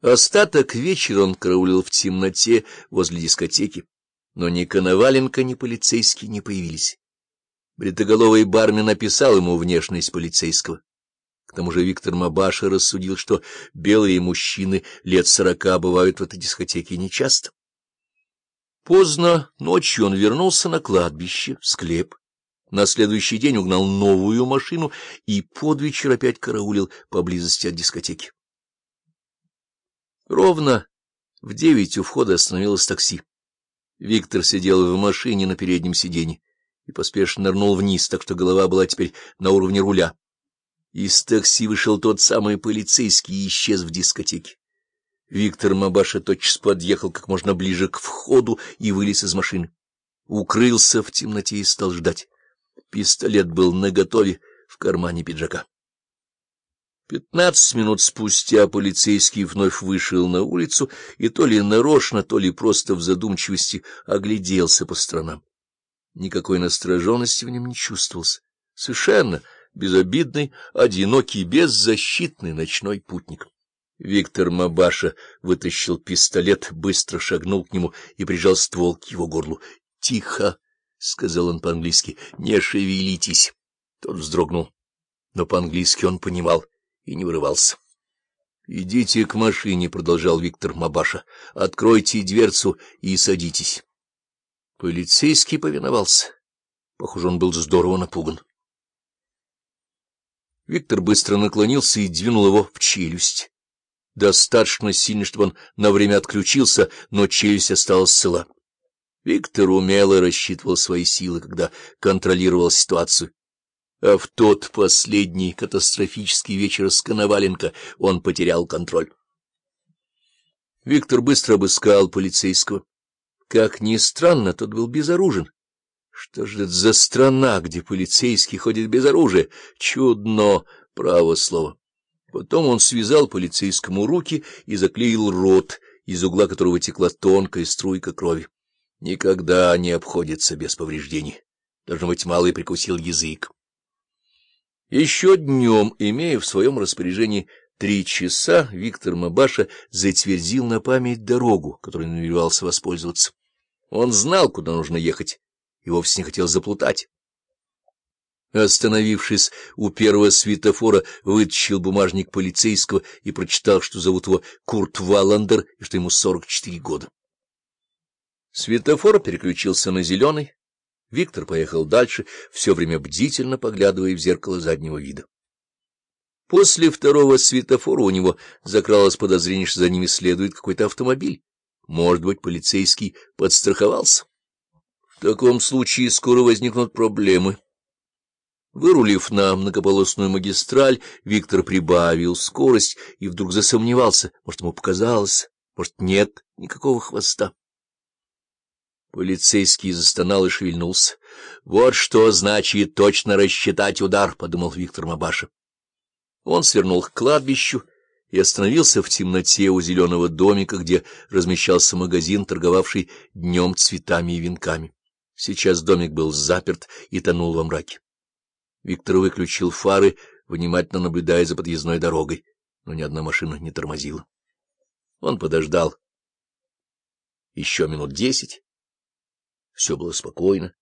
Остаток вечера он караулил в темноте возле дискотеки, но ни Коноваленко, ни полицейский не появились. Бритоголовый бармен написал ему внешность полицейского. К тому же Виктор Мабаша рассудил, что белые мужчины лет сорока бывают в этой дискотеке нечасто. Поздно ночью он вернулся на кладбище, в склеп. На следующий день угнал новую машину и под вечер опять караулил поблизости от дискотеки. Ровно в девять у входа остановилось такси. Виктор сидел в машине на переднем сиденье и поспешно нырнул вниз, так что голова была теперь на уровне руля. Из такси вышел тот самый полицейский и исчез в дискотеке. Виктор Мабаша тотчас подъехал как можно ближе к входу и вылез из машины. Укрылся в темноте и стал ждать. Пистолет был наготове в кармане пиджака. Пятнадцать минут спустя полицейский вновь вышел на улицу и то ли нарочно, то ли просто в задумчивости огляделся по сторонам. Никакой настороженности в нем не чувствовался. Совершенно безобидный, одинокий, беззащитный ночной путник. Виктор Мабаша вытащил пистолет, быстро шагнул к нему и прижал ствол к его горлу. — Тихо! — сказал он по-английски. — Не шевелитесь! Тот вздрогнул. Но по-английски он понимал и не вырывался. — Идите к машине, — продолжал Виктор Мабаша. — Откройте дверцу и садитесь. Полицейский повиновался. Похоже, он был здорово напуган. Виктор быстро наклонился и двинул его в челюсть достаточно сильно, чтобы он на время отключился, но челюсть осталась цела. Виктор умело рассчитывал свои силы, когда контролировал ситуацию. А в тот последний катастрофический вечер с Коноваленко он потерял контроль. Виктор быстро обыскал полицейского. Как ни странно, тот был безоружен. Что же это за страна, где полицейский ходит без оружия? Чудно, право слово. Потом он связал полицейскому руки и заклеил рот, из угла которого текла тонкая струйка крови. Никогда не обходится без повреждений. Должно быть, малый прикусил язык. Еще днем, имея в своем распоряжении три часа, Виктор Мабаша затвердил на память дорогу, которой намеревался воспользоваться. Он знал, куда нужно ехать, и вовсе не хотел заплутать. Остановившись у первого светофора, вытащил бумажник полицейского и прочитал, что зовут его Курт Валандер и что ему 44 года. Светофор переключился на зеленый. Виктор поехал дальше, все время бдительно поглядывая в зеркало заднего вида. После второго светофора у него закралось подозрение, что за ними следует какой-то автомобиль. Может быть, полицейский подстраховался? В таком случае скоро возникнут проблемы. Вырулив на многополосную магистраль, Виктор прибавил скорость и вдруг засомневался. Может, ему показалось, может, нет никакого хвоста. Полицейский застонал и шевельнулся. — Вот что значит точно рассчитать удар, — подумал Виктор Мабаша. Он свернул к кладбищу и остановился в темноте у зеленого домика, где размещался магазин, торговавший днем цветами и венками. Сейчас домик был заперт и тонул во мраке. Виктор выключил фары, внимательно наблюдая за подъездной дорогой, но ни одна машина не тормозила. Он подождал еще минут десять. Все было спокойно.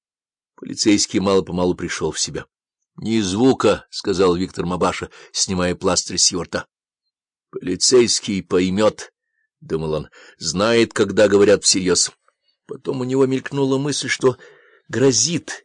Полицейский мало-помалу пришел в себя. — Ни звука, — сказал Виктор Мабаша, снимая пластырь с его рта. — Полицейский поймет, — думал он, — знает, когда говорят всерьез. Потом у него мелькнула мысль, что грозит